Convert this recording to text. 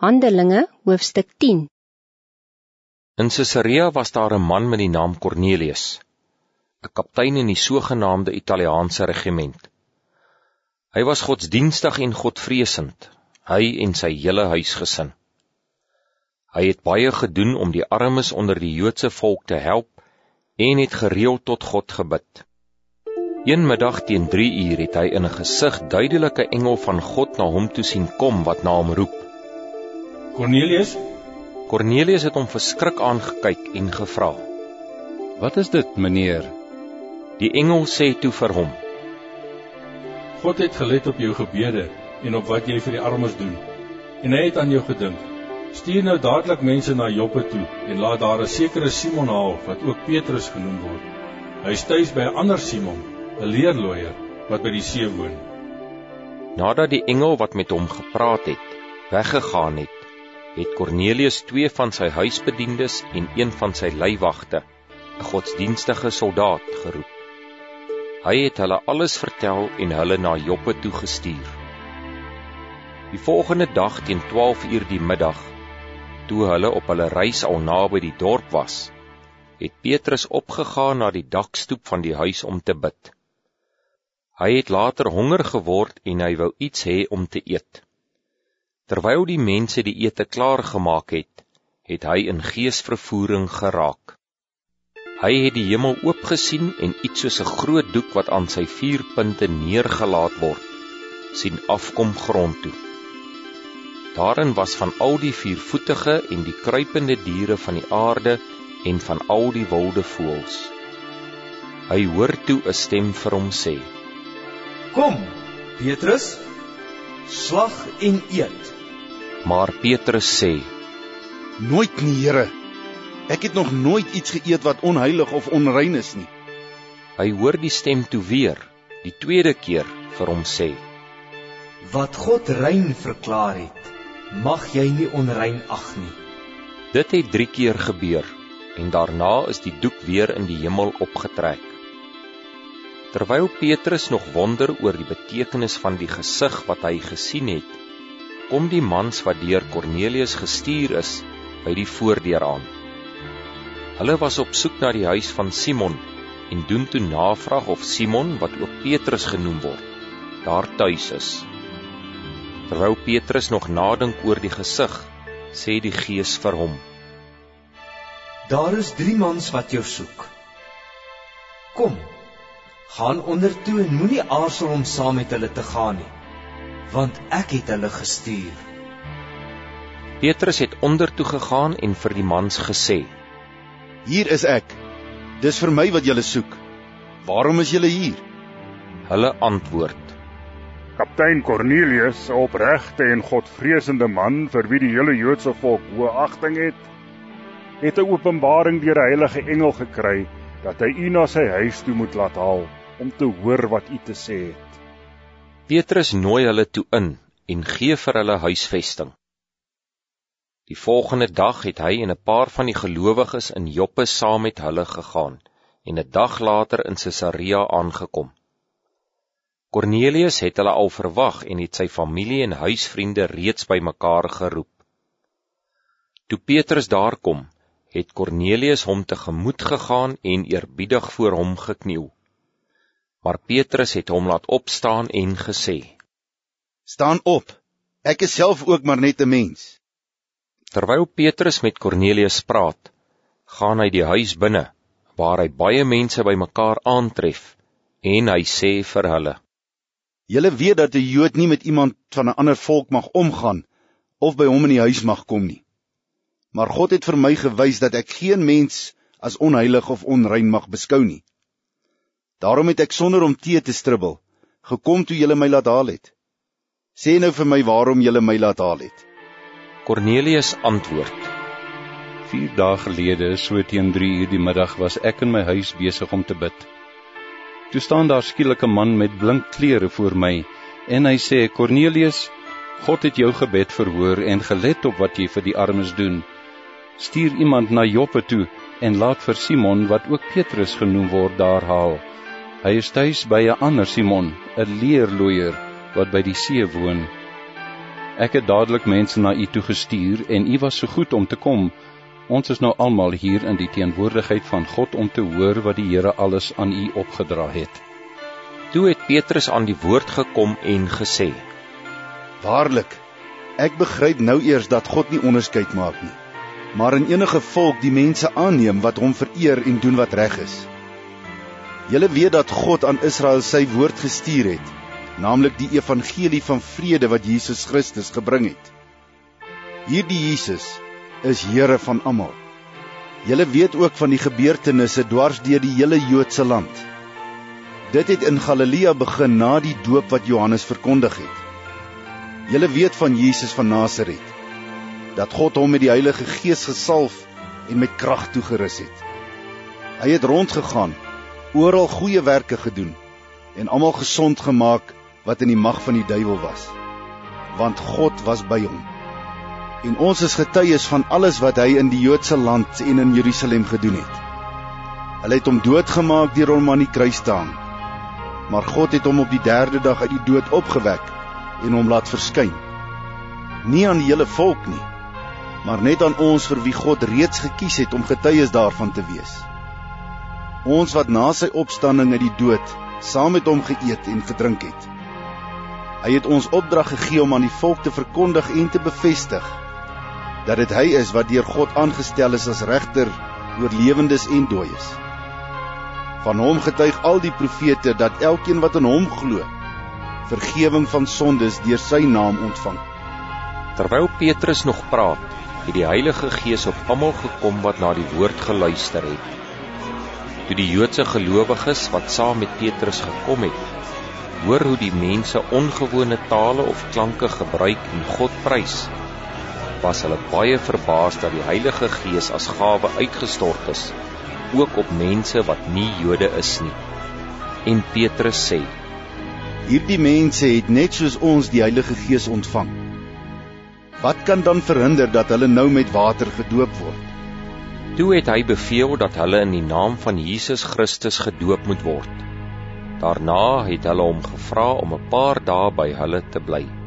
Handelinge hoofstuk 10 In Caesarea was daar 'n man met die naam Cornelius, 'n kaptein in die sogenaamde Italiaanse regiment. Hy was godsdienstig en godvreesend, hy en sy hele huisgesin. Hy het baie gedoen om die armes onder die Joodse volk te help en het gereeld tot God gebid. Een middag teen 3 uur het hy in 'n gesig duidelike engel van God na hom toe sien kom wat na hom roep. Cornelius, Cornelius het hom verskrik aangekyk en gevra. Wat is dit, meneer? Die engel sê toe vir hom: God het gelet op jou gebede en op wat jy vir die armes doen. En hy het aan jou gedink. Stuur nou dadelik mense na Joppe toe en laat daar 'n sekere Simon haal wat ook Petrus genoem word. Hy stuis by 'n ander Simon, 'n leerlooier wat by die see woon. Nadat die engel wat met hom gepraat het, weggegaan het, het Cornelius twee van sy huisbediendes en een van sy leiwagte, 'n godsdienstige soldaat, geroep. Hy het hulle alles vertel en hulle na Joppe toe gestuur. Die volgende dag teen 12 uur die middag, toe hulle op hulle reis al naby die dorp was, het Petrus opgegaan na die dakstoep van die huis om te bid. Hy het later honger geword en hy wou iets hê om te eet. Terwyl die mense die ete klaar gemaak het, het hy in geesvervoering geraak. Hy het die hemel oop gesien en iets soos 'n groot doek wat aan sy vier punte neergelaat word, sien afkom grond toe. Daarin was van al die viervoetige en die kruipende diere van die aarde en van al die wilde voëls. Hy hoor toe 'n stem vir hom sê: Kom, Petrus, slag en eet. Maar Petrus sê: Nooit nie, Here. Ek het nog nooit iets geëet wat onheilig of onrein is nie. Hy hoor die stem toe weer, die tweede keer vir hom sê: Wat God rein verklaar het, mag jy nie onrein ag nie. Dit het 3 keer gebeur en daarna is die doek weer in die hemel opgetrek. Terwyl Petrus nog wonder oor die betekenis van die gesig wat hy gesien het, kom die mans wat deur Cornelius gestuur is by die voordeur aan. Hulle was op soek na die huis van Simon en doen toe navraag of Simon, wat ook Petrus genoem word, daar tuis is. Terwyl Petrus nog nadink oor die gesig, sê die Gees vir hom: Daar is 3 mans wat jou soek. Kom, gaan onder toe en moenie aarzel om saam met hulle te gaan nie, want ek het hulle gestuur. Petrus het onder toe gegaan en vir die mans gesê: Hier is ek. Dis vir my wat julle soek. Waarom is julle hier? Hulle antwoord: Kaptein Cornelius, 'n opregte en godvreesende man vir wie die hele Joodse volk hoë agting het, het 'n openbaring deur 'n heilige engel gekry dat hy u na sy huis toe moet laat haal om te hoor wat u te sê het. Petrus nooi hulle toe in en gee vir hulle huisvesting. Die volgende dag het hy en 'n paar van die gelowiges in Joppe saam met hulle gegaan en 'n dag later in Caesarea aangekom. Cornelius het hulle al verwag en het sy familie en huisvriende reeds bymekaar geroep. Toe Petrus daar kom, het Cornelius hom tegemoet gegaan en eerbiedig voor hom gekniel. Maar Petrus het hom laat opstaan en gesê: Staan op. Ek is self ook maar net 'n mens. Terwyl Petrus met Cornelius praat, gaan hy die huis binne waar hy baie mense bymekaar aantref en hy sê vir hulle: Julle weet dat 'n Jood nie met iemand van 'n ander volk mag omgaan of by hom in die huis mag kom nie. Maar God het vir my gewys dat ek geen mens as onheilig of onrein mag beskou nie. Daarom het ek sonder om tee te stribbel gekom toe julle my laat haal het. Sê nou vir my waarom julle my laat haal het. Cornelius antwoord: 4 dae gelede, so teen 3 uur die middag, was ek in my huis besig om te bid. Toe staan daar skielik 'n man met blink klere voor my en hy sê: "Cornelius, God het jou gebed verhoor en gelet op wat jy vir die armes doen. Stuur iemand na Joppe toe en laat vir Simon, wat ook Petrus genoem word, daar haal. Hy is tuis by 'n ander Simon, 'n leerlooier wat by die see woon. Ek het dadelik mense na u toe gestuur en u was so goed om te kom. Ons is nou almal hier in die teenwoordigheid van God om te hoor wat die Here alles aan u opgedra het. Toe het Petrus aan die woord gekom en gesê: Waarlik, ek begryp nou eers dat God nie onderskeid maak nie, maar in enige volk die mense aanneem wat hom vereer en doen wat reg is. Julle weet dat God aan Israel sy woord gestuur het, naamlik die evangelie van vrede wat Jesus Christus gebring het. Hierdie Jesus is Here van almal. Julle weet ook van die gebeurtenisse dwars deur die hele Joodse land. Dit het in Galilea begin na die doop wat Johannes verkondig het. Julle weet van Jesus van Nasaret dat God hom met die Heilige Gees gesalf en met krag toegerus het. Hy het rondgegaan, oral goeie werke gedoen en almal gesond gemaak wat in die mag van die duiwel was. Want God was by hom. En ons is getuies van alles wat hy in die Joodse land en in Jerusalem gedoen het. Hulle het hom doodgemaak deur hom aan die kruis te hang maar God het hom op die 3de dag uit die dood opgewek en hom laat verskyn. Nie aan die hele volk nie, maar net aan ons vir wie God reeds gekies het om getuies daarvan te wees. Ons wat na sy opstanding uit die dood saam met hom geëet en gedrink het. Hy het ons opdrag gegee om aan die volk te verkondig en te bevestig dat dit hy is wat deur God aangestel is as regter oor lewendes en dooies. Van hom getuig al die profete dat elkeen wat in hom glo, vergifnis van sondes deur sy naam ontvang. Terwyl Petrus nog praat, het die Heilige Gees op almal gekom wat na die woord geluister het. Toe die Joodse gelowiges wat saam met Petrus gekom het, hoor hoe die mense ongewone tale of klanke gebruik en God prys, was hulle baie verbaas dat die Heilige Gees as gawe uitgestort is ook op mense wat nie Jode is nie. En Petrus sê: Hierdie mense het net soos ons die Heilige Gees ontvang. Wat kan dan verhinder dat hulle nou met water gedoop word? Toe het hy beveel dat hulle in die naam van Jesus Christus gedoop moet word. Daarna het hulle hom gevra om 'n paar dae by hulle te bly.